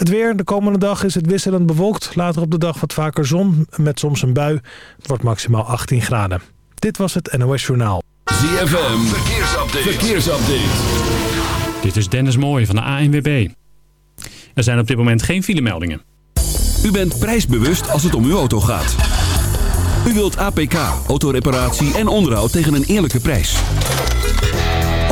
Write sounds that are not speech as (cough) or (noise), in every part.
Het weer, de komende dag is het wisselend bewolkt. Later op de dag wat vaker zon, met soms een bui. Het wordt maximaal 18 graden. Dit was het NOS Journaal. ZFM, verkeersupdate. verkeersupdate. Dit is Dennis Mooij van de ANWB. Er zijn op dit moment geen filemeldingen. U bent prijsbewust als het om uw auto gaat. U wilt APK, autoreparatie en onderhoud tegen een eerlijke prijs.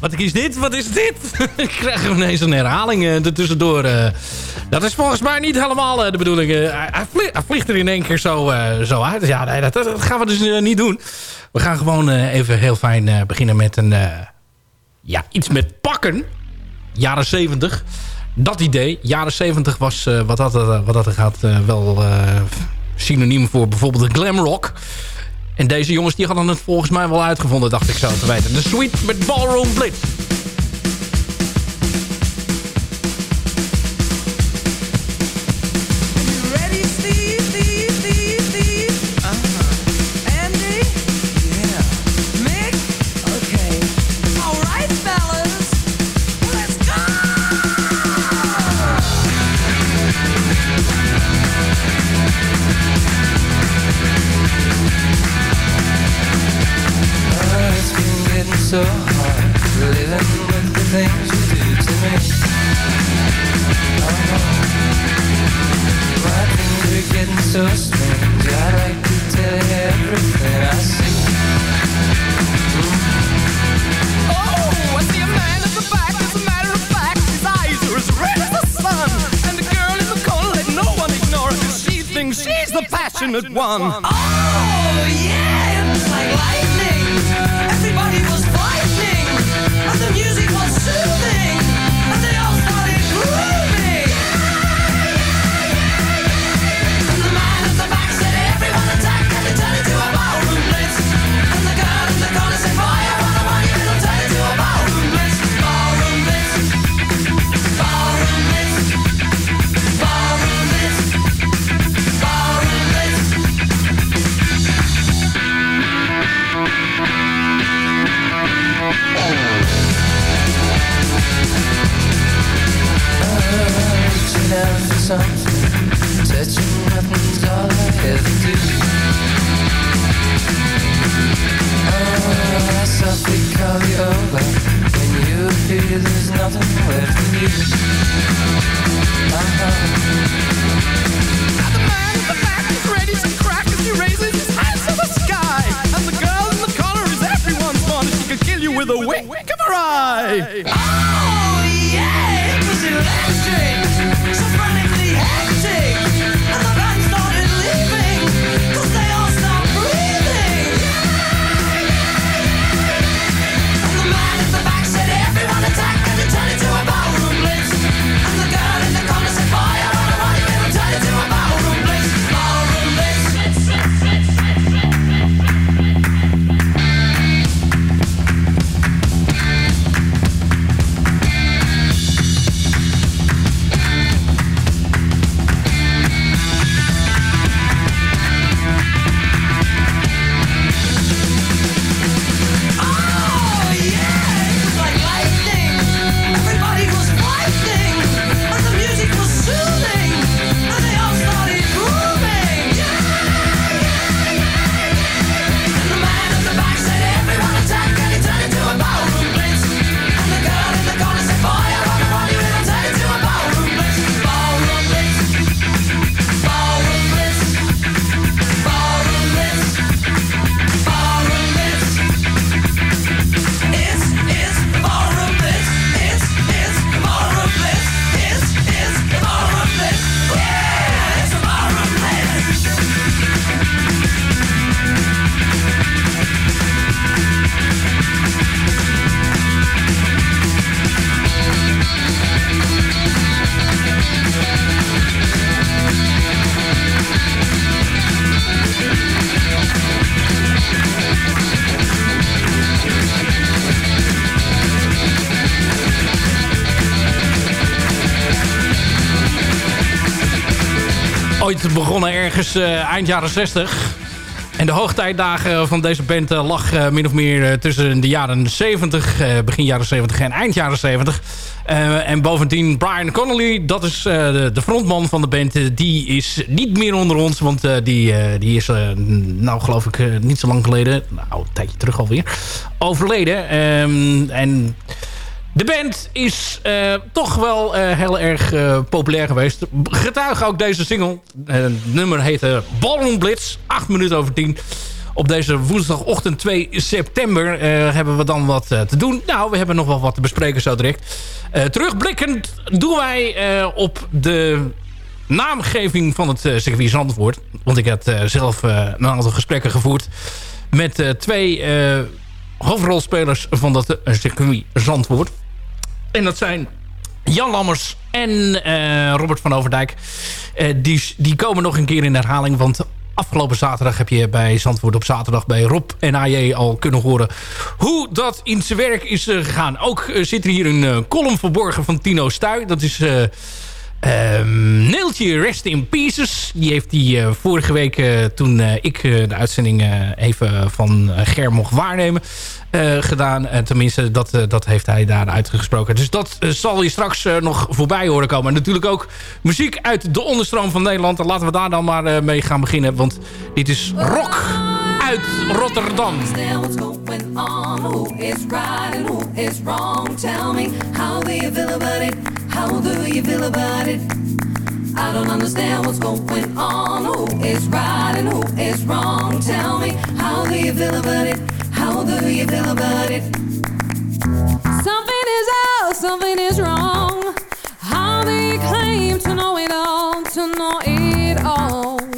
Wat is dit? Wat is dit? (laughs) Ik krijg ineens een herhaling eh, ertussendoor. eh. dat is volgens mij niet helemaal eh, de bedoeling. hij, hij vlie- hij vliegt er in één keer zo, zo uit. Ja, nee, dat, dat gaan we dus niet doen. We gaan gewoon even heel fijn beginnen met een... ja, iets met pakken. Jaren 70. Dat idee. Jaren 70 was wat, dat, wat dat gaat wel synoniem voor bijvoorbeeld de glam rock. En deze jongens die hadden het volgens mij wel uitgevonden, dacht ik zo te weten. De Sweet met Ballroom Blitz. Ooit begonnen ergens eh, eind jaren 60. En de hoogtijdagen van deze band eh, lag eh, min of meer tussen de jaren 70, eh, begin jaren 70 en eind jaren 70. Eh, en bovendien Brian Connolly, dat is de, frontman van de band. die is niet meer onder ons, want die, die is, nou geloof ik, niet zo lang geleden, nou een tijdje terug alweer, overleden. Ehm, en de band is eh, toch wel eh, heel erg eh, populair geweest. Getuige ook deze single. Het nummer heette Ballroom Blitz. 8 minuten over 10. Op deze woensdagochtend 2 september hebben we dan wat te doen. Nou, we hebben nog wel wat te bespreken zo direct. Terugblikkend doen wij op de naamgeving van het circuit Zandvoort. Want ik eh, zelf een aantal gesprekken gevoerd met twee hoofdrolspelers van dat circuit Zandvoort. En dat zijn Jan Lammers en eh, Robert van Overdijk. Eh, die, die komen nog een keer in herhaling, want afgelopen zaterdag heb je bij Zandvoort op zaterdag bij Rob en AJ al kunnen horen hoe dat in zijn werk is eh, gegaan. Ook zit er hier een column verborgen van Tino Stuy. Dat is... eh, Ehm Neeltje Rest in Pieces. Die heeft hij eh, vorige week, eh, toen eh, ik de uitzending even van Ger mocht waarnemen, gedaan. En tenminste, dat, dat heeft hij daar uitgesproken. Dus dat zal je straks nog voorbij horen komen. En natuurlijk ook muziek uit de onderstroom van Nederland. En laten we daar dan maar mee gaan beginnen. Want dit is rock uit Rotterdam. Who is right and who is wrong? Tell me, how? How do you feel about it? I don't understand what's going on. Who is right and who is wrong? Tell me, how do you feel about it? How do you feel about it? Something is out, something is wrong. How you claim to know it all, to know it all?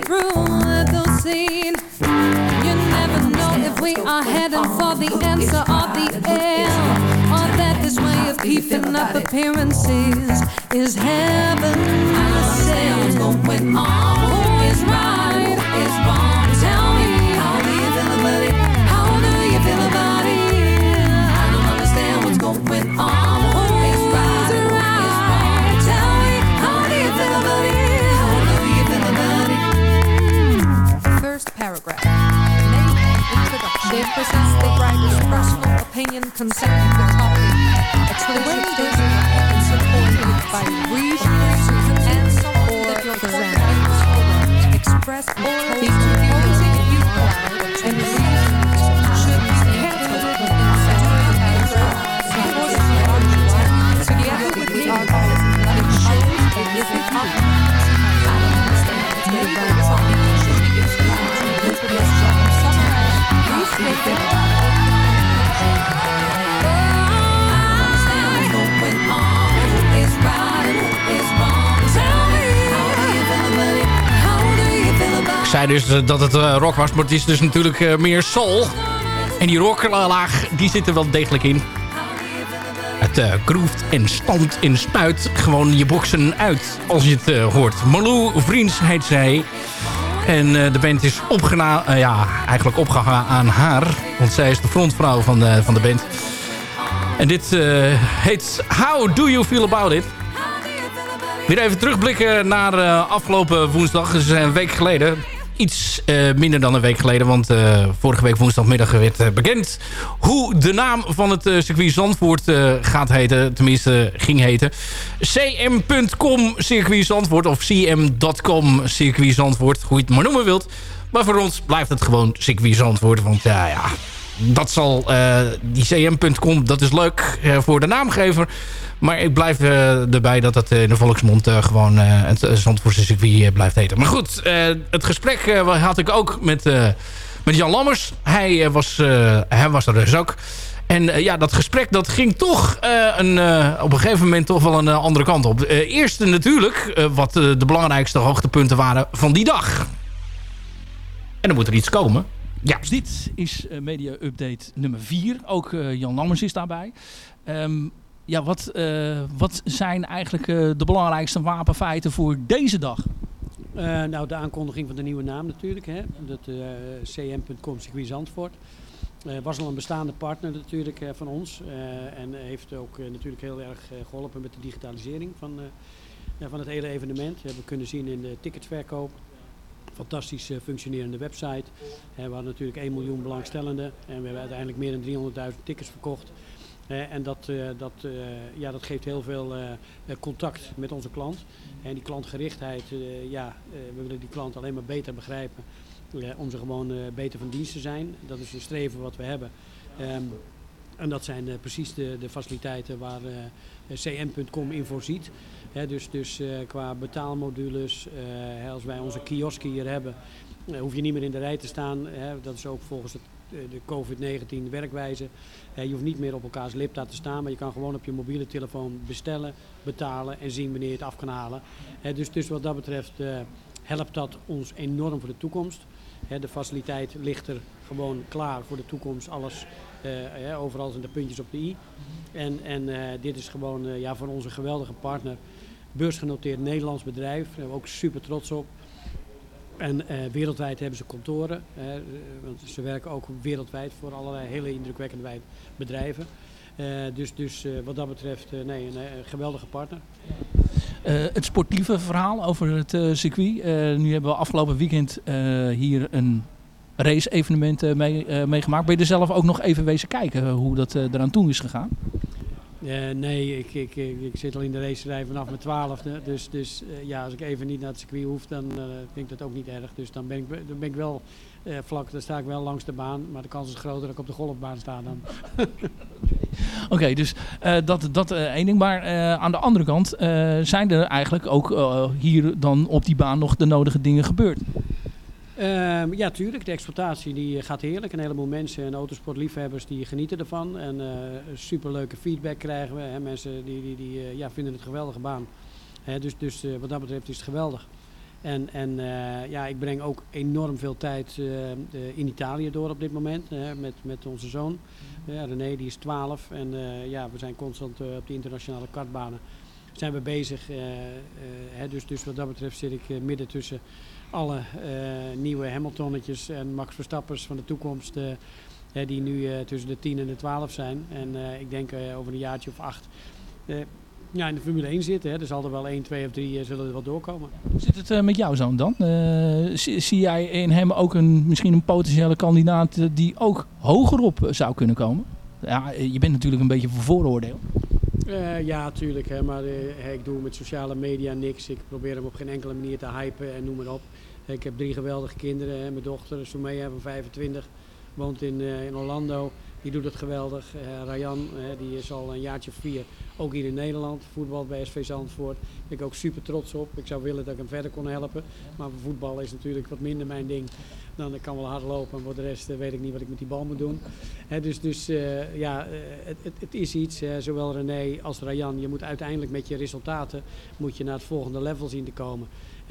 to prove that those seen. You never know if we are heading for the answer or the end, or that This way of keeping up appearances is heaven. I say what's going on. paragraph. Name, they present the writer's personal opinion concerning the topic. Explicit data and supported by reasonable and support that your friend is expressed or dus eh, dat het eh, rock was, maar het is dus natuurlijk eh, meer soul. En die rocklaag, die zit er wel degelijk in. Het uh, groeft en stampt en spuit gewoon je boksen uit als je het hoort. Malou Vriends heet zij. En de band is opgena ja, eigenlijk opgehangen aan haar. Want zij is de frontvrouw van de, van de band. En dit heet How Do You Feel About It? Weer even terugblikken naar afgelopen woensdag. Dus een week geleden. Iets eh, minder dan een week geleden. Want eh, vorige week woensdagmiddag werd eh, bekend... hoe de naam van het circuit Zandvoort gaat heten. Tenminste, ging heten. cm.com circuit Zandvoort. Of cm.com circuit Zandvoort. Hoe je het maar noemen wilt. Maar voor ons blijft het gewoon circuit Zandvoort. Want ja, ja dat zal... eh, die cm.com, dat is leuk eh, voor de naamgever. Maar ik blijf eh, erbij dat het in de volksmond gewoon het Zandvoortse circuit blijft heten. Maar goed, het gesprek had ik ook met, met Jan Lammers. Hij, was, hij was er dus ook. En ja, dat gesprek dat ging toch een, op een gegeven moment toch wel een andere kant op. Eerst natuurlijk wat de belangrijkste hoogtepunten waren van die dag. En dan moet er iets komen. Ja. Dus dit is eh, Media Update nummer 4. Ook eh, Jan Lammers is daarbij. Ehm, ja, wat, eh, wat zijn eigenlijk eh, de belangrijkste wapenfeiten voor deze dag? Eh, nou, de aankondiging van de nieuwe naam natuurlijk. Hè. Dat eh, cm.com circuit Zandvoort. Eh, was al een bestaande partner natuurlijk eh, van ons. eh, en heeft ook eh, natuurlijk heel erg eh, geholpen met de digitalisering van, eh, ja, van het hele evenement. Dat hebben we kunnen zien in de ticketverkoop. Fantastisch eh, functionerende website. We hadden natuurlijk 1 miljoen belangstellenden. En we hebben uiteindelijk meer dan 300.000 tickets verkocht. En dat, eh, dat, eh, ja, dat geeft heel veel contact met onze klant. En die klantgerichtheid, ja, we willen die klant alleen maar beter begrijpen. om ze gewoon beter van dienst te zijn. Dat is een streven wat we hebben. Ehm, en dat zijn precies de, de faciliteiten waar cm.com in voorziet. Dus dus eh, qua betaalmodules, eh, als wij onze kiosk hier hebben, eh, hoef je niet meer in de rij te staan. Dat is ook volgens het, de COVID-19 werkwijze. Je hoeft niet meer op elkaars lipta te staan, maar je kan gewoon op je mobiele telefoon bestellen, betalen en zien wanneer je het af kan halen. Dus, dus wat dat betreft helpt dat ons enorm voor de toekomst. De faciliteit ligt er gewoon klaar voor de toekomst. Alles, overal zijn de puntjes op de i. En, en dit is gewoon ja, voor onze geweldige partner. Beursgenoteerd Nederlands bedrijf. Daar zijn we ook super trots op. En eh, wereldwijd hebben ze kantoren. hè, want ze werken ook wereldwijd voor allerlei hele indrukwekkende bedrijven. Eh, dus dus eh, wat dat betreft, nee, een, geweldige partner. Het sportieve verhaal over het circuit. Nu hebben we afgelopen weekend hier een race-evenement mee, meegemaakt. Ben je er zelf ook nog even wezen kijken hoe dat eraan toe is gegaan? Eh, nee, ik, ik, ik, zit al in de racerij vanaf mijn twaalfde. Dus, dus eh, ja, als ik even niet naar het circuit hoef, dan eh, vind ik dat ook niet erg. Dus dan ben ik, dan ben ik wel vlak, dan sta ik wel langs de baan. Maar de kans is groter dat ik op de golfbaan sta dan. (laughs) Oké, dus dat, dat één ding. Maar aan de andere kant zijn er eigenlijk ook hier dan op die baan nog de nodige dingen gebeurd. Ehm, ja, tuurlijk. De exploitatie die gaat heerlijk. Een heleboel mensen en autosportliefhebbers die genieten ervan. En eh superleuke feedback krijgen we. Hè. Mensen die, die, die eh, ja, vinden het een geweldige baan. Hè, dus dus eh, wat dat betreft is het geweldig. En, en eh, ja, ik breng ook enorm veel tijd eh, eh, in Italië door op dit moment hè, met, met onze zoon. Ja, René die is 12 en eh, ja, we zijn constant eh, op de internationale kartbanen zijn we bezig. eh, eh, hè, dus, dus wat dat betreft zit ik eh, midden tussen alle eh, nieuwe Hamiltonnetjes en Max Verstappers van de toekomst. eh, hè, die nu eh, tussen de 10 en de 12 zijn. En ik denk over een jaartje of acht ja, in de Formule 1 zitten. Hè. Er zal er wel 1, 2 of 3 zullen er wel doorkomen. Hoe zit het met jouw zoon dan? Zie, zie jij in hem ook een, misschien een potentiële kandidaat die ook hoger op eh, zou kunnen komen? Ja, je bent natuurlijk een beetje voor vooroordeel. Ja, tuurlijk. Hè, maar ik doe met sociale media niks. Ik probeer hem op geen enkele manier te hypen en noem maar op. Ik heb drie geweldige kinderen. Mijn dochter, Soumea van 25, woont in, eh, in Orlando. Die doet het geweldig. Eh Rayan, eh, die is al een jaartje vier. Ook hier in Nederland. Voetbal bij SV Zandvoort. Ben ik ook super trots op. Ik zou willen dat ik hem verder kon helpen. Maar voetbal is natuurlijk wat minder mijn ding. Dan ik kan wel hard lopen. En voor de rest weet ik niet wat ik met die bal moet doen. Dus dus ja, het, het, het is iets. zowel René als Rayan. Je moet uiteindelijk met je resultaten moet je naar het volgende level zien te komen.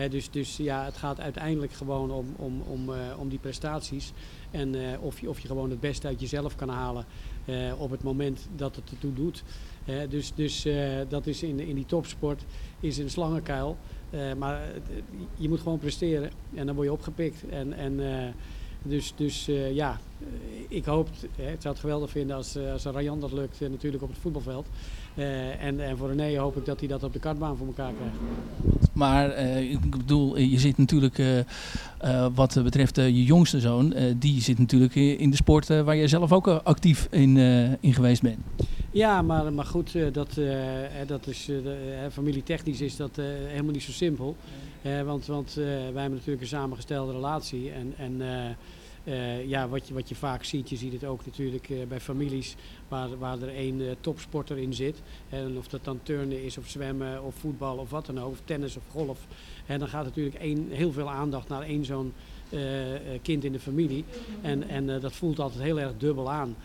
Dus, dus ja, het gaat uiteindelijk gewoon om, om, om, eh, om die prestaties. En eh, of, je, of je gewoon het beste uit jezelf kan halen eh, op het moment dat het ertoe doet. Dus dus dat is in, in die topsport is een slangenkuil. Maar je moet gewoon presteren en dan word je opgepikt. En, en, dus dus eh, ja, eh, ik hoop, hè, ik zou het geweldig vinden als, eh, als Rayan dat lukt eh, natuurlijk op het voetbalveld. Eh, en, en voor René hoop ik dat hij dat op de kartbaan voor elkaar krijgt. Maar eh, ik bedoel, eh, je zit natuurlijk, eh, eh, wat betreft eh, je jongste zoon, eh, die zit natuurlijk in de sport eh, waar je zelf ook eh, actief in, eh, in geweest bent. Ja, maar, maar goed, eh, dat, eh, dat is, eh, familietechnisch is dat eh, helemaal niet zo simpel. Eh, want want eh, wij hebben natuurlijk een samengestelde relatie. En, en eh, ja, wat je, wat je vaak ziet, je ziet het ook natuurlijk eh, bij families waar, waar er één eh, topsporter in zit. En of dat dan turnen is, of zwemmen, of voetbal, of wat dan ook, of tennis of golf. En dan gaat natuurlijk één, heel veel aandacht naar één zo'n kind in de familie. En, en dat voelt altijd heel erg dubbel aan.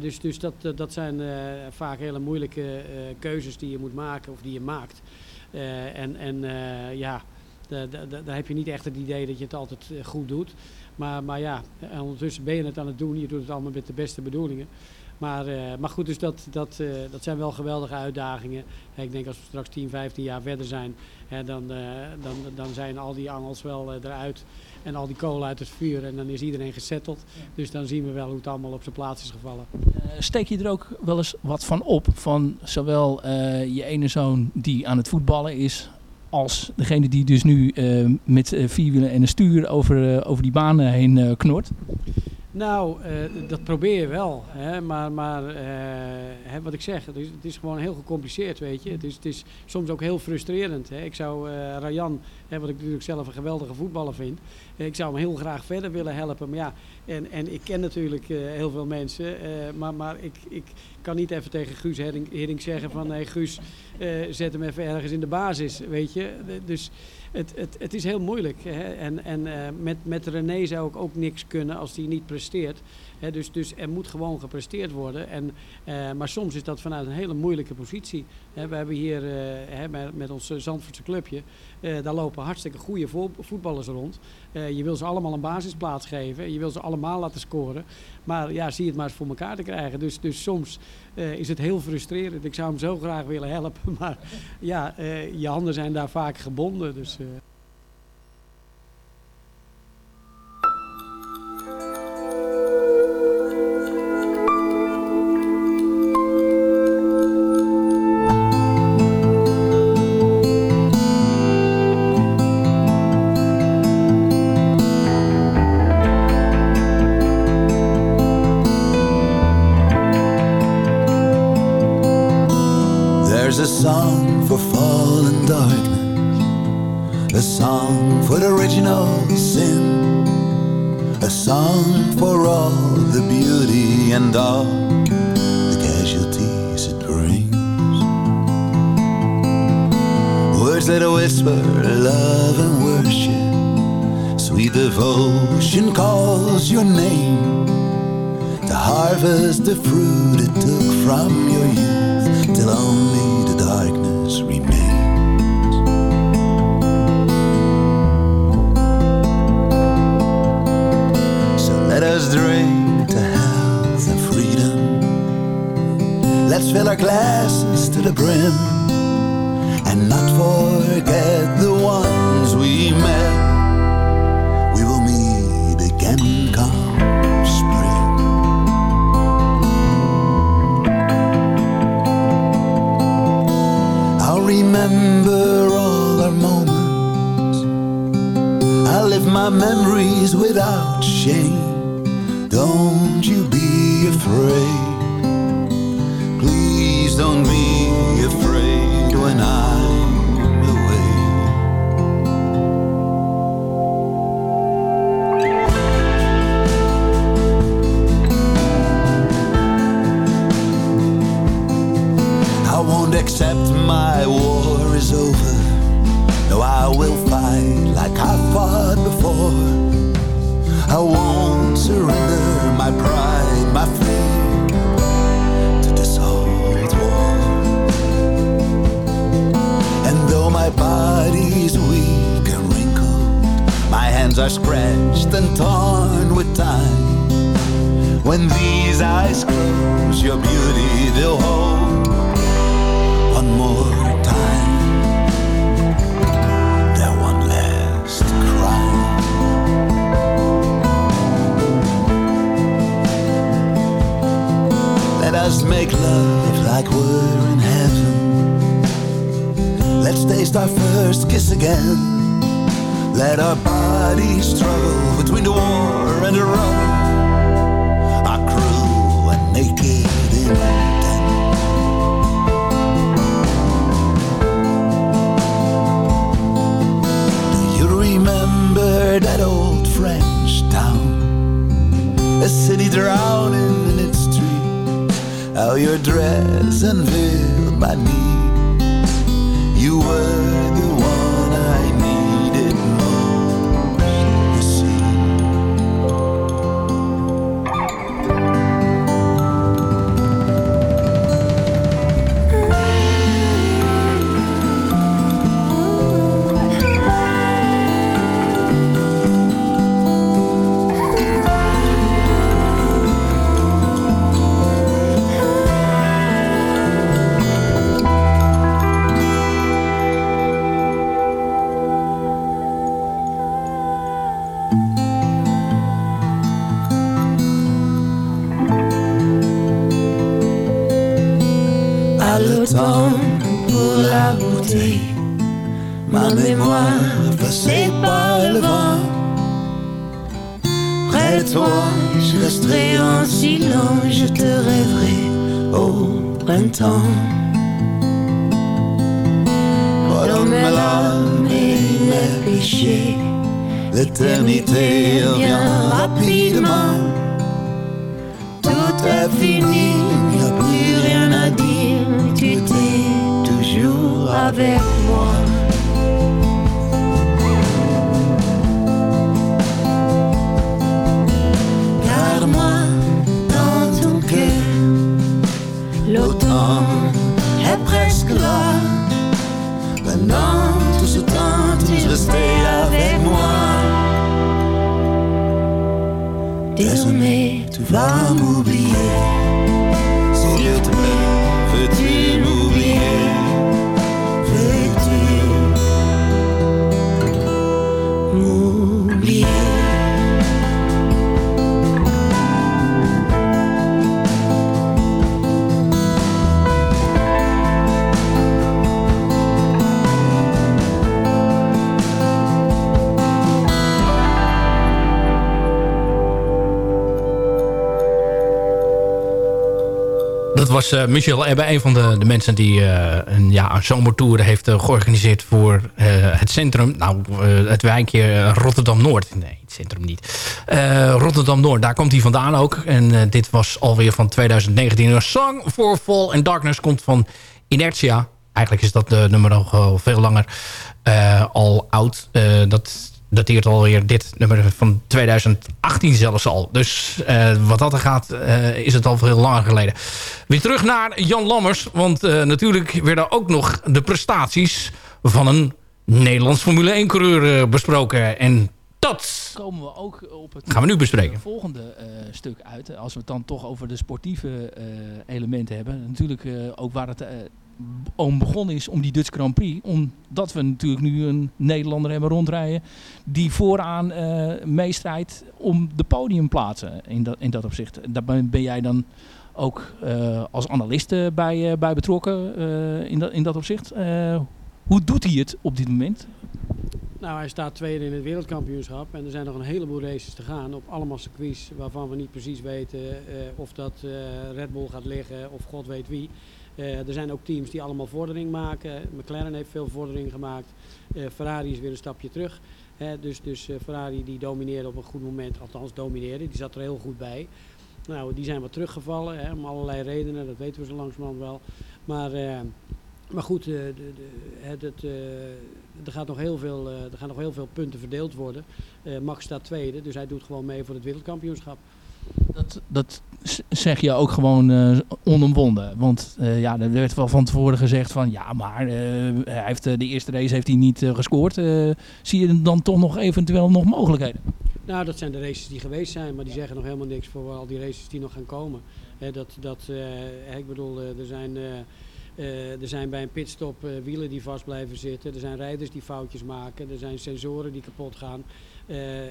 Dus dus dat, dat zijn vaak hele moeilijke keuzes die je moet maken of die je maakt. En en ja, da- da- da- daar heb je niet echt het idee dat je het altijd goed doet. Maar, maar ja, en ondertussen ben je het aan het doen. Je doet het allemaal met de beste bedoelingen. Maar, eh, maar goed, dus dat, dat, eh, dat zijn wel geweldige uitdagingen. Ik denk als we straks 10, 15 jaar verder zijn, hè, dan, eh, dan, dan zijn al die angels wel eh, eruit. En al die kolen uit het vuur. En dan is iedereen gesetteld. Dus dan zien we wel hoe het allemaal op zijn plaats is gevallen. Eh, steek je er ook wel eens wat van op? Van zowel eh, je ene zoon die aan het voetballen is, als degene die dus nu eh, met eh, vierwielen en een stuur over, eh, over die banen heen knort? Nou, eh, dat probeer je wel. Hè? Maar, maar eh, wat ik zeg, het is, het is gewoon heel gecompliceerd, weet je. Het is, het is soms ook heel frustrerend. Hè? Ik zou eh Rayan, hè, wat ik natuurlijk zelf een geweldige voetballer vind, ik zou hem heel graag verder willen helpen. Maar ja, en, en ik ken natuurlijk heel veel mensen, maar, maar ik, ik kan niet even tegen Guus Hiddink zeggen van, nee Guus, eh, zet hem even ergens in de basis, weet je. Dus het, het, het is heel moeilijk. Hè? En, en eh, met, met René zou ik ook niks kunnen als hij niet presteert. Dus, dus er moet gewoon gepresteerd worden. En, eh, maar soms is dat vanuit een hele moeilijke positie. We hebben hier eh, met, ons eh, Zandvoortse clubje, daar lopen hartstikke goede vo- voetballers rond. Je wil ze allemaal een basisplaats geven. Je wil ze allemaal laten scoren. Maar ja, zie het maar eens voor elkaar te krijgen. Dus, dus soms is het heel frustrerend. Ik zou hem zo graag willen helpen. (laughs) Maar ja, je handen zijn daar vaak gebonden. Dus, the fruit it took from A city drowning in its streets. How your dress unveiled my knees. You were Ma mémoire passée par le vent. Près de toi, je resterai en silence, je te rêverai au printemps. Pardonne mes larmes et mes péchés. L'éternité revient rapidement. Tout est fini, avec moi. Garde-moi dans ton cœur. L'automne est presque là. Pendant tout ce temps, tu es resté avec moi. Désormais, Tu vas m'oublier. Was eh, Michel Ebbe, een van de, de mensen die eh, een, ja, zomertour heeft eh, georganiseerd voor eh, het centrum. Nou, eh, het wijkje Rotterdam-Noord. Nee, het centrum niet. Eh, Rotterdam-Noord, daar komt hij vandaan ook. En eh, dit was alweer van 2019. Een Song for Fall and Darkness komt van Inertia. Eigenlijk is dat nummer nog veel langer eh, al oud. Eh, dat dateert alweer dit nummer van 2018 zelfs al. Dus eh, wat dat er gaat, eh, is het al veel langer geleden. Weer terug naar Jan Lammers. Want eh, natuurlijk werden ook nog de prestaties van een Nederlands Formule 1 coureur eh, besproken. En Dat komen we ook op het Gaan we nu bespreken. volgende stuk uit. Als we het dan toch over de sportieve elementen hebben. Natuurlijk ook waar het om begonnen is om die Dutch Grand Prix. Omdat we natuurlijk nu een Nederlander hebben rondrijden. Die vooraan eh meestrijdt om de podiumplaatsen in dat, in dat opzicht. Daar ben, jij dan ook eh, als analist eh, bij, bij betrokken in, dat, in dat opzicht. Hoe doet hij het op dit moment? Nou, hij staat tweede in het wereldkampioenschap en er zijn nog een heleboel races te gaan op allemaal circuits waarvan we niet precies weten of dat Red Bull gaat liggen of god weet wie. Eh, er zijn ook teams die allemaal vordering maken. McLaren heeft veel vordering gemaakt. Eh, Ferrari is weer een stapje terug. Dus dus eh, Ferrari die domineerde op een goed moment, althans domineerde, die zat er heel goed bij. Nou, die zijn wat teruggevallen, hè, om allerlei redenen, dat weten we zo langzamerhand wel. Maar, maar goed, er, gaat nog heel veel, er gaan nog heel veel punten verdeeld worden. Max staat tweede, dus hij doet gewoon mee voor het wereldkampioenschap. Dat, dat zeg je ook gewoon eh onomwonden. Want eh, ja, er werd wel van tevoren gezegd van ja, maar eh, hij heeft, de eerste race heeft hij niet gescoord. Zie je dan toch nog eventueel nog mogelijkheden? Nou, dat zijn de races die geweest zijn, maar die zeggen nog helemaal niks voor al die races die nog gaan komen. Dat, dat, ik bedoel, er zijn, er zijn bij een pitstop wielen die vast blijven zitten. Er zijn rijders die foutjes maken. Er zijn sensoren die kapot gaan.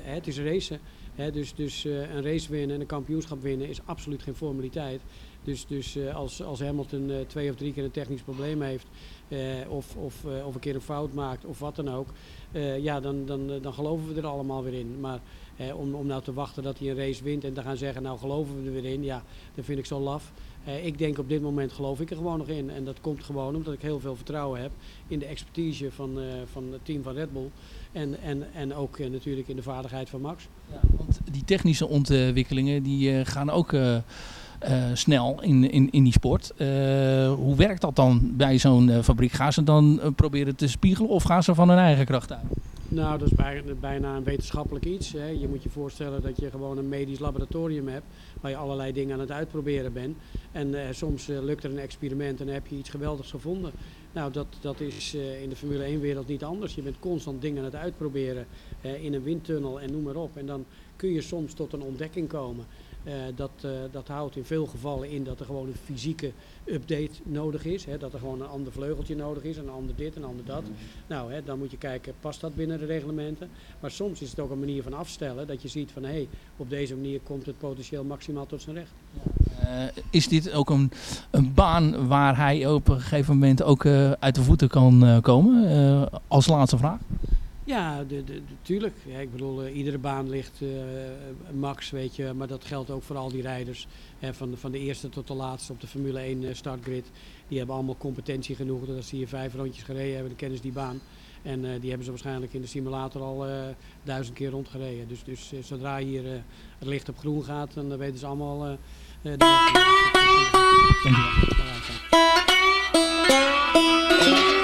Het is racen. Dus dus eh, een race winnen en een kampioenschap winnen is absoluut geen formaliteit. Dus, dus eh, als, als Hamilton eh, twee of drie keer een technisch probleem heeft, of, of, of een keer een fout maakt, of wat dan ook, ja, dan, dan, dan geloven we er allemaal weer in. Maar om, om nou te wachten dat hij een race wint en te gaan zeggen, nou geloven we er weer in, ja, dat vind ik zo laf. Ik denk op dit moment geloof ik er gewoon nog in. En dat komt gewoon omdat ik heel veel vertrouwen heb in de expertise van, van het team van Red Bull. En, en, en ook eh, natuurlijk in de vaardigheid van Max. Die technische ontwikkelingen die eh, gaan ook eh, snel in, in, in die sport. Eh, hoe werkt dat dan bij zo'n eh, fabriek? Gaan ze dan eh, proberen te spiegelen of gaan ze van hun eigen kracht uit? Nou, dat is bij- bijna een wetenschappelijk iets. Hè. Je moet je voorstellen dat je gewoon een medisch laboratorium hebt waar je allerlei dingen aan het uitproberen bent. En eh, soms eh, lukt er een experiment en heb je iets geweldigs gevonden. Nou, dat, dat is eh, in de Formule 1-wereld niet anders. Je bent constant dingen aan het uitproberen eh, in een windtunnel en noem maar op. En dan kun je soms tot een ontdekking komen. Eh, dat, eh, dat houdt in veel gevallen in dat er gewoon een fysieke update nodig is. Hè, dat er gewoon een ander vleugeltje nodig is, een ander dit, een ander dat. Nou, hè, dan moet je kijken, past dat binnen de reglementen? Maar soms is het ook een manier van afstellen, dat je ziet van hé, hey, op deze manier komt het potentieel maximaal tot zijn recht. Eh, is dit ook een, een baan waar hij op een gegeven moment ook uit de voeten kan komen? Als laatste vraag. Ja, de, tuurlijk. Ja, ik bedoel, eh, iedere baan ligt eh, max, weet je. Maar dat geldt ook voor al die rijders. Hè, van, de, van de eerste tot de laatste op de Formule 1 eh, startgrid. Die hebben allemaal competentie genoeg. Dat als die hier vijf rondjes gereden hebben, dan kennen ze die baan. En eh, die hebben ze waarschijnlijk in de simulator al eh, duizend keer rondgereden. Dus, dus eh, zodra hier eh, het licht op groen gaat, dan eh, weten ze allemaal... eh, eh, de Got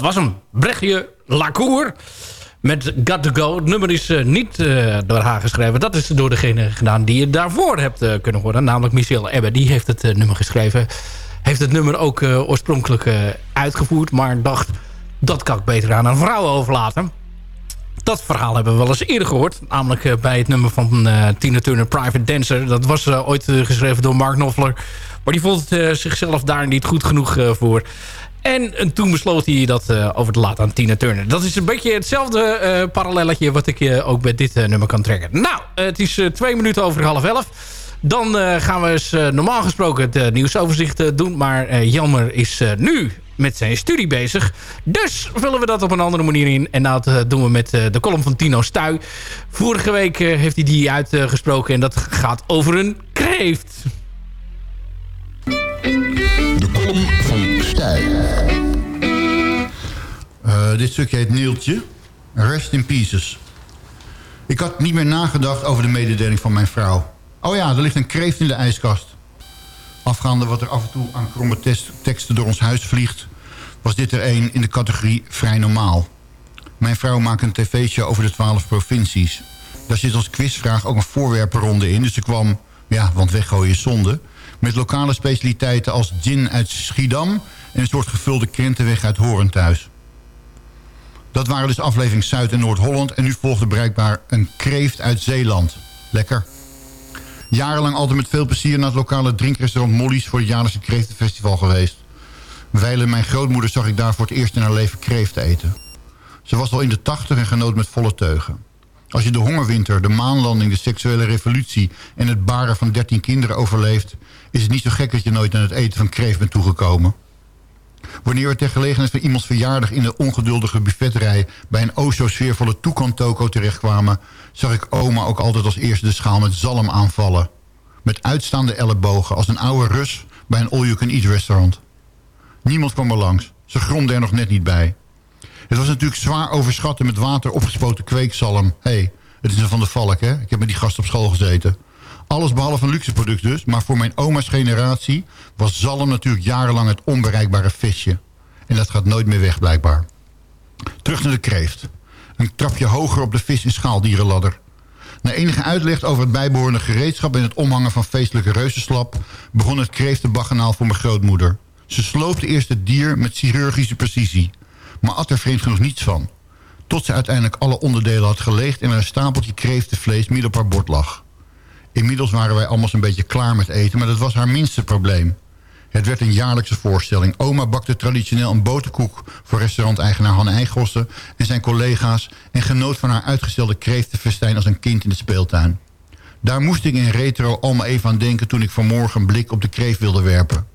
dat was hem. Brechtje Lacour met Got To Go. Het nummer is eh, niet eh, door haar geschreven. Dat is door degene gedaan die je daarvoor hebt eh, kunnen horen. Namelijk Michelle Ebbe. Die heeft het nummer geschreven. Heeft het nummer ook oorspronkelijk uitgevoerd. Maar dacht, dat kan ik beter aan een vrouw overlaten. Dat verhaal hebben we wel eens eerder gehoord. Namelijk bij het nummer van Tina Turner, Private Dancer. Dat was ooit geschreven door Mark Knopfler. Maar die vond zichzelf daar niet goed genoeg voor. En, en toen besloot hij dat eh, over te laten aan Tina Turner. Dat is een beetje hetzelfde eh parallelletje... wat ik eh, ook bij dit nummer kan trekken. Nou, het is twee minuten over half elf. Dan gaan we eens normaal gesproken het nieuwsoverzicht doen. Maar Jelmer is nu met zijn studie bezig. Dus vullen we dat op een andere manier in. En dat doen we met de column van Tino Stuy. Vorige week heeft hij die uitgesproken. en dat gaat over een kreeft. De kolom van Stijl. Eh, dit stukje heet Neeltje. Rest in pieces. Ik had niet meer nagedacht over de mededeling van mijn vrouw. Oh ja, er ligt een kreeft in de ijskast. Afgaande wat er af en toe aan kromme teksten door ons huis vliegt... was dit er een in de categorie vrij normaal. Mijn vrouw maakt een tv-show over de twaalf provincies. Daar zit als quizvraag ook een voorwerpenronde in. Dus ze kwam, ja, want weggooien is zonde... met lokale specialiteiten als gin uit Schiedam... en een soort gevulde krentenweg uit Horen thuis. Dat waren dus aflevering Zuid- en Noord-Holland... en nu volgde bereikbaar een kreeft uit Zeeland. Lekker. Jarenlang altijd met veel plezier naar het lokale drinkrestaurant Molly's... voor het jaarlijkse kreeftenfestival geweest. Wijlen mijn grootmoeder zag ik daar voor het eerst in haar leven kreeft eten. Ze was al in de tachtig en genoot met volle teugen. Als je de hongerwinter, de maanlanding, de seksuele revolutie... en het baren van 13 kinderen overleeft... is het niet zo gek dat je nooit aan het eten van kreeft bent toegekomen. Wanneer ter gelegenheid van iemands verjaardag... in de ongeduldige buffetrij bij een o zo sfeervolle terechtkwamen... zag ik oma ook altijd als eerste de schaal met zalm aanvallen. Met uitstaande ellebogen als een oude Rus bij een all-you-can-eat restaurant. Niemand kwam er langs. Ze gromde er nog net niet bij. Het was natuurlijk zwaar overschatten met water opgespoten kweekzalm. Hé, hey, het is een van de valk, hè? Ik heb met die gast op school gezeten. Alles behalve een luxe product dus. Maar voor mijn oma's generatie was zalm natuurlijk jarenlang het onbereikbare visje. En dat gaat nooit meer weg blijkbaar. Terug naar de kreeft. Een trapje hoger op de vis- en schaaldierenladder. Na enige uitleg over het bijbehorende gereedschap... en het omhangen van feestelijke reuzenslap... begon het kreeftenbaggenaal voor mijn grootmoeder. Ze sloopte eerst het dier met chirurgische precisie... maar at er vreemd genoeg niets van. Tot ze uiteindelijk alle onderdelen had geleegd... en er een stapeltje kreeftenvlees midden op haar bord lag. Inmiddels waren wij allemaal een beetje klaar met eten... maar dat was haar minste probleem. Het werd een jaarlijkse voorstelling. Oma bakte traditioneel een boterkoek voor restauranteigenaar Hanne Eigossen en zijn collega's... en genoot van haar uitgestelde kreeftenfestijn als een kind in de speeltuin. Daar moest ik in retro allemaal even aan denken toen ik vanmorgen een blik op de kreeft wilde werpen.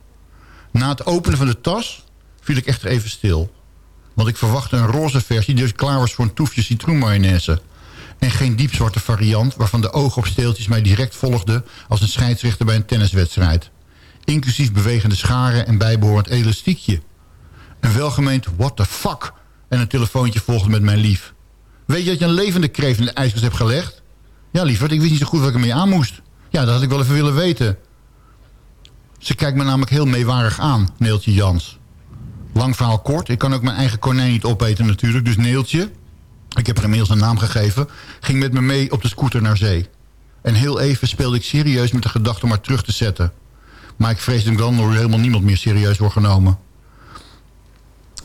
Na het openen van de tas viel ik echter even stil. Want ik verwachtte een roze versie die dus klaar was voor een toefje citroenmayonaise. En geen diepzwarte variant waarvan de ogen op steeltjes mij direct volgden... als een scheidsrechter bij een tenniswedstrijd. Inclusief bewegende scharen en bijbehorend elastiekje. Een welgemeend what the fuck en een telefoontje volgde met mijn lief. Weet je dat je een levende kreeft in de ijskast hebt gelegd? Ja, lieverd, ik wist niet zo goed wat ik ermee aan moest. Ja, dat had ik wel even willen weten. Ze kijkt me namelijk heel meewarig aan, Neeltje Jans. Lang verhaal kort, ik kan ook mijn eigen konijn niet opeten natuurlijk. Dus Neeltje, ik heb er inmiddels een naam gegeven... ging met me mee op de scooter naar zee. En heel even speelde ik serieus met de gedachte om haar terug te zetten. Maar ik vrees dat ik dan door helemaal niemand meer serieus wordt genomen.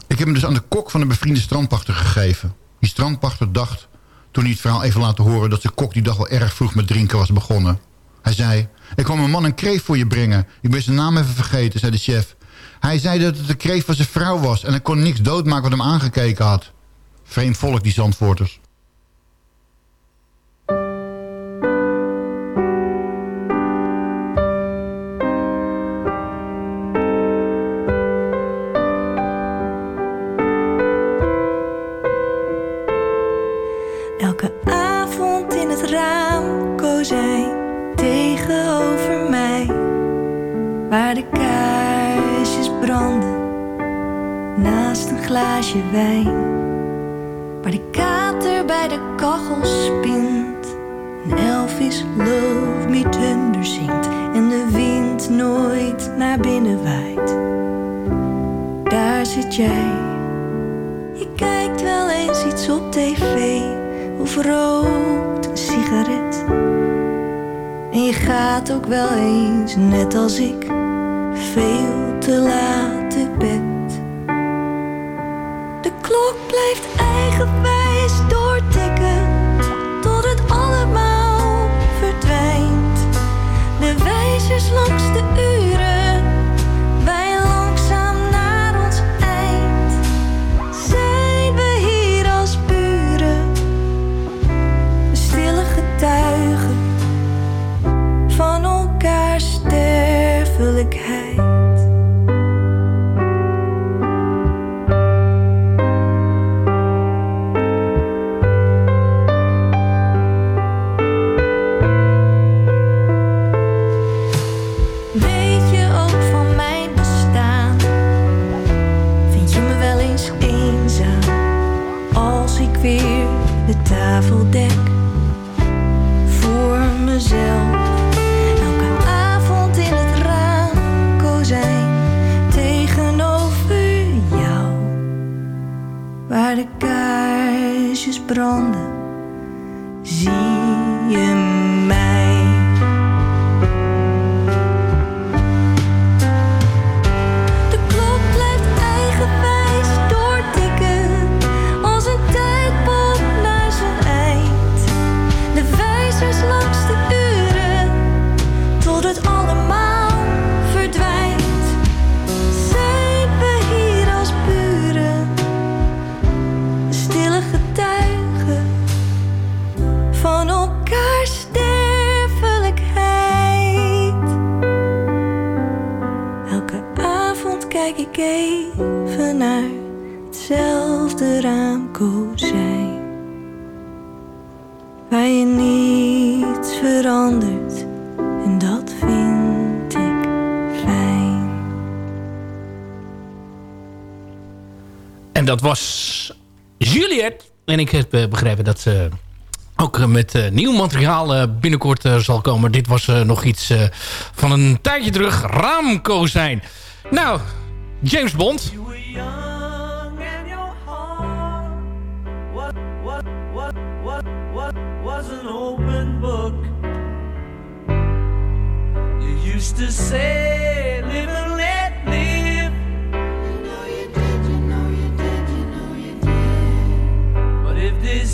Ik heb hem dus aan de kok van een bevriende strandpachter gegeven. Die strandpachter dacht, toen hij het verhaal even laten horen... dat de kok die dag wel erg vroeg met drinken was begonnen. Hij zei, ik kwam een man een kreeft voor je brengen. Ik ben zijn naam even vergeten, zei de chef. Hij zei dat het de kreeft van zijn vrouw was... en hij kon niks doodmaken wat hem aangekeken had. Vreemd die Zandvoorters. Elke avond in het raam koos hij tegenover mij. Waar de kaarsjes branden naast een glaasje wijn. Kachel spint. En Elvis Love Me Tender zingt. En de wind nooit naar binnen waait. Daar zit jij iets op tv of rookt een sigaret. En je gaat ook wel eens, net als ik, veel te laat te bed. De klok blijft eigenwijs wijzers langs de uren, dat was Juliet. En ik heb eh, begrepen dat ze ook eh, met eh, nieuw materiaal eh, binnenkort eh, zal komen. Dit was eh, nog iets eh, van een tijdje terug. Raamkozijn. Nou, James Bond. You used to say,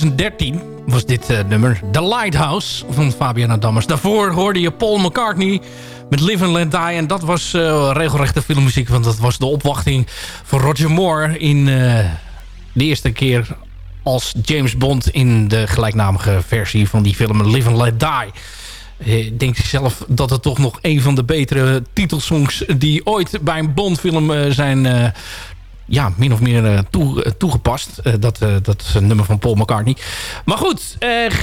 2013 was dit eh, nummer The Lighthouse van Fabiana Dammers. Daarvoor hoorde je Paul McCartney met Live and Let Die. En dat was eh, regelrechte filmmuziek, want dat was de opwachting van Roger Moore... in eh, de eerste keer als James Bond in de gelijknamige versie van die film Live and Let Die. Denkt u zelf dat het toch nog een van de betere titelsongs... die ooit bij een Bond-film zijn ja, min of meer eh, eh, toegepast. Eh, dat, dat is een nummer van Paul McCartney. Maar goed,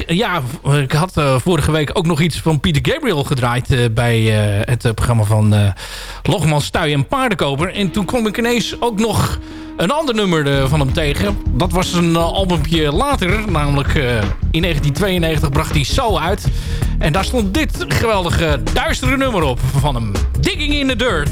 ja, ik had vorige week ook nog iets van Peter Gabriel gedraaid... bij het programma van Logman Stuy en Paardenkoper. En toen kwam ik ineens ook nog een ander nummer van hem tegen. Dat was een albumpje later, namelijk in 1992 bracht hij Zo uit. En daar stond dit geweldige duistere nummer op van hem. Digging in the Dirt.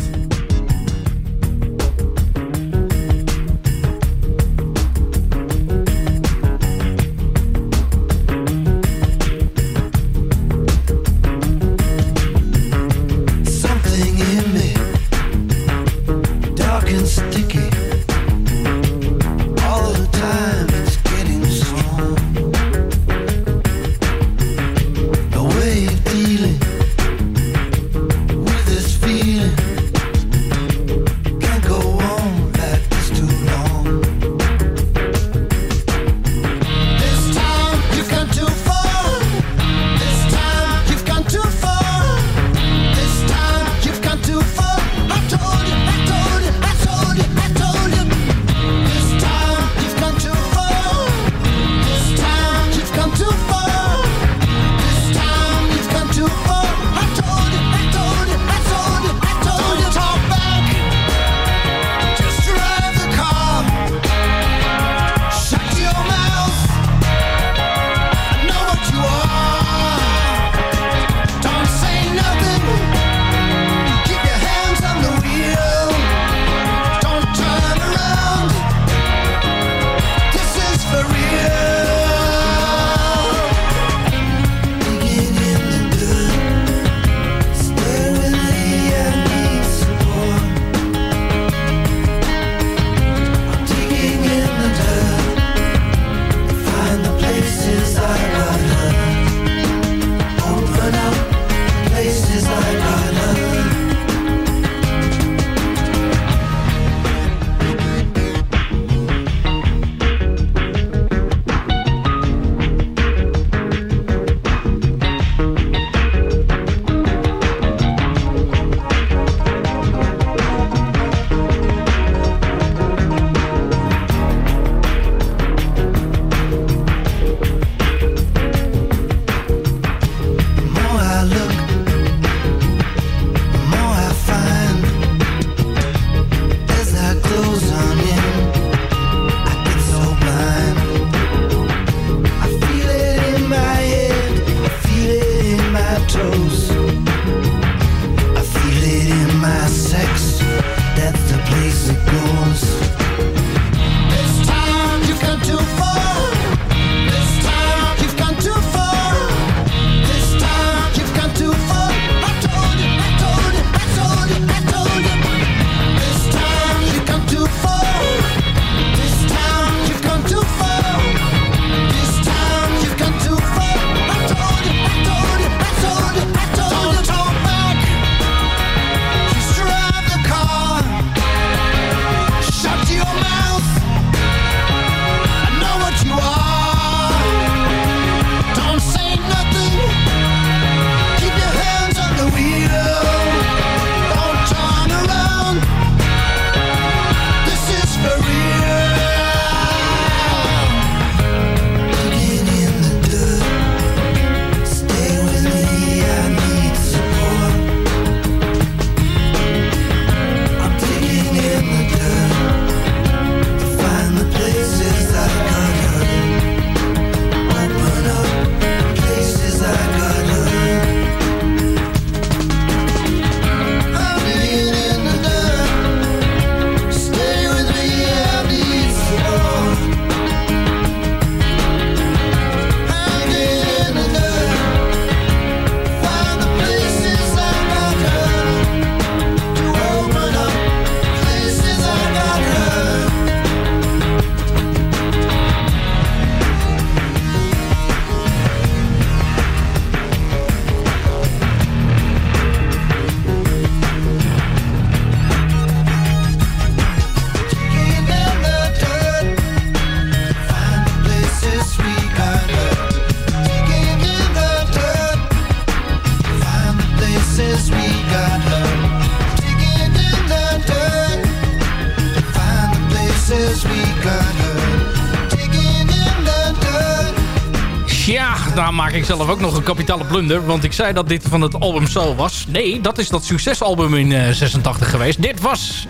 Ik zelf ook nog een kapitale blunder. Want ik zei dat dit van het album Soul was. Nee, dat is dat succesalbum in eh, 86 geweest. Dit was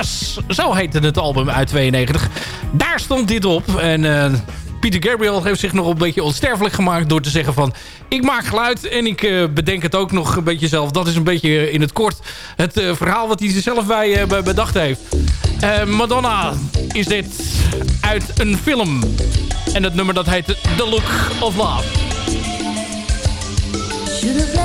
Us. Zo heette het album uit 92. Daar stond dit op. En eh, Peter Gabriel heeft zich nog een beetje onsterfelijk gemaakt... door te zeggen van... ik maak geluid en ik eh, bedenk het ook nog een beetje zelf. Dat is een beetje in het kort het verhaal wat hij er zelf bij, bedacht heeft. Madonna is dit uit een film. En het nummer dat heet The Look of Love. Should have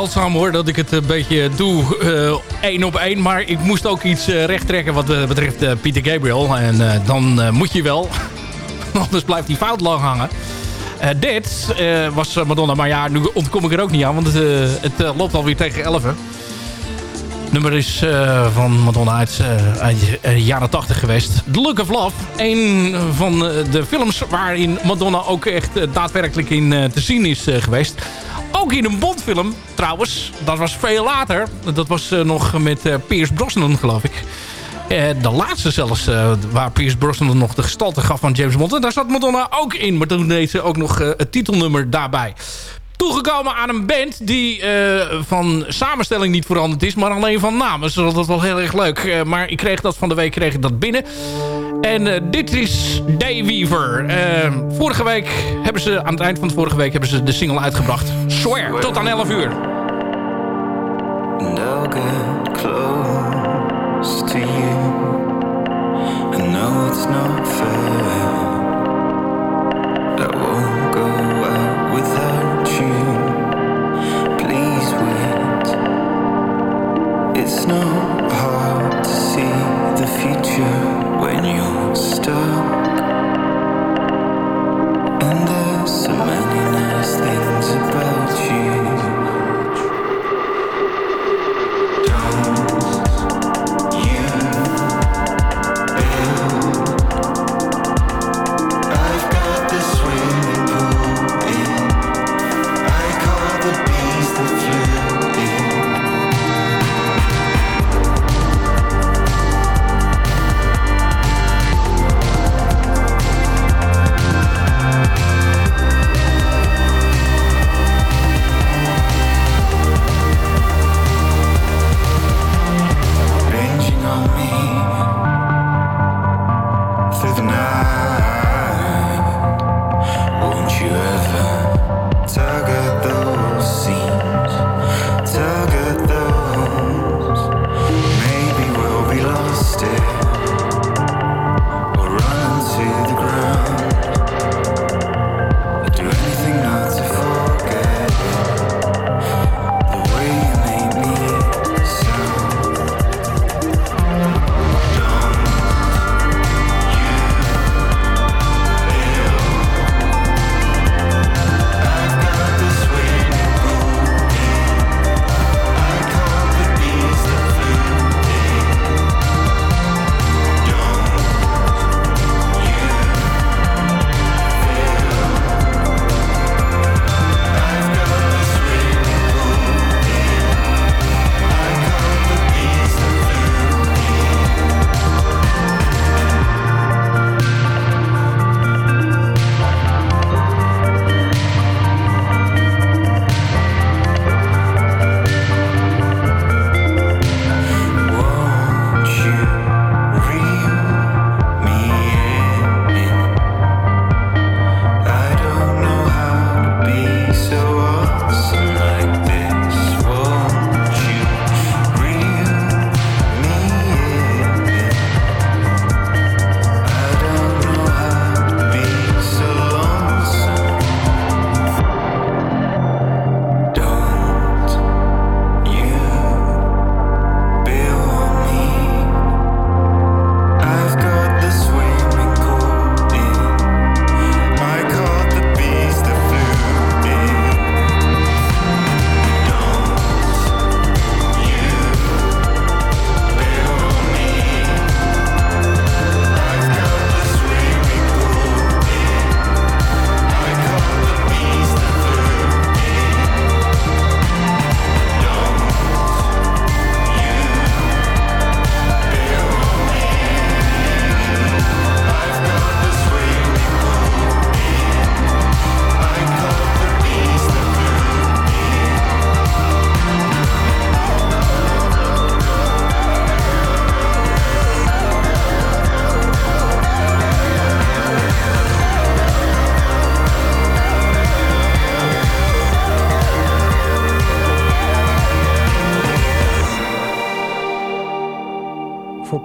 zeldzaam hoor dat ik het een beetje doe eh, één op één. Maar ik moest ook iets eh, recht trekken wat eh, betreft Pieter Gabriel. En dan moet je wel. (laughs) Anders blijft die fout lang hangen. Dit was Madonna. Maar ja, nu ontkom ik er ook niet aan. Want het, eh, loopt alweer tegen 11. nummer is van Madonna uit, jaren 80 geweest. The Look of Love. Een van de films waarin Madonna ook echt daadwerkelijk in te zien is geweest. Ook in een Bondfilm trouwens. Dat was veel later. Dat was eh, nog met eh, Pierce Brosnan geloof ik. Eh, de laatste zelfs, waar Pierce Brosnan nog de gestalte gaf van James Bond. En daar zat Madonna ook in. Maar toen deed ze ook nog het titelnummer daarbij. Toegekomen aan een band die eh, van samenstelling niet veranderd is. Maar alleen van naam. Dus dat was wel heel erg leuk. Eh, maar ik kreeg dat van de week kreeg ik dat binnen. En eh, dit is Dayweaver. Eh vorige week hebben ze, aan het eind van de vorige week, hebben ze de single uitgebracht. Swear, tot aan 11 uur. Close to you. I know it's not star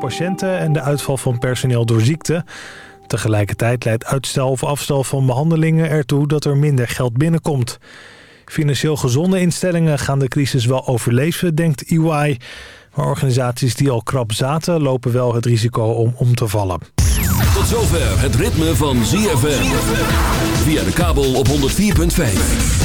patiënten en de uitval van personeel door ziekte. Tegelijkertijd leidt uitstel of afstel van behandelingen ertoe dat er minder geld binnenkomt. Financieel gezonde instellingen gaan de crisis wel overleven, denkt EY. Maar organisaties die al krap zaten lopen wel het risico om om te vallen. Tot zover het ritme van ZFM. Via de kabel op 104.5.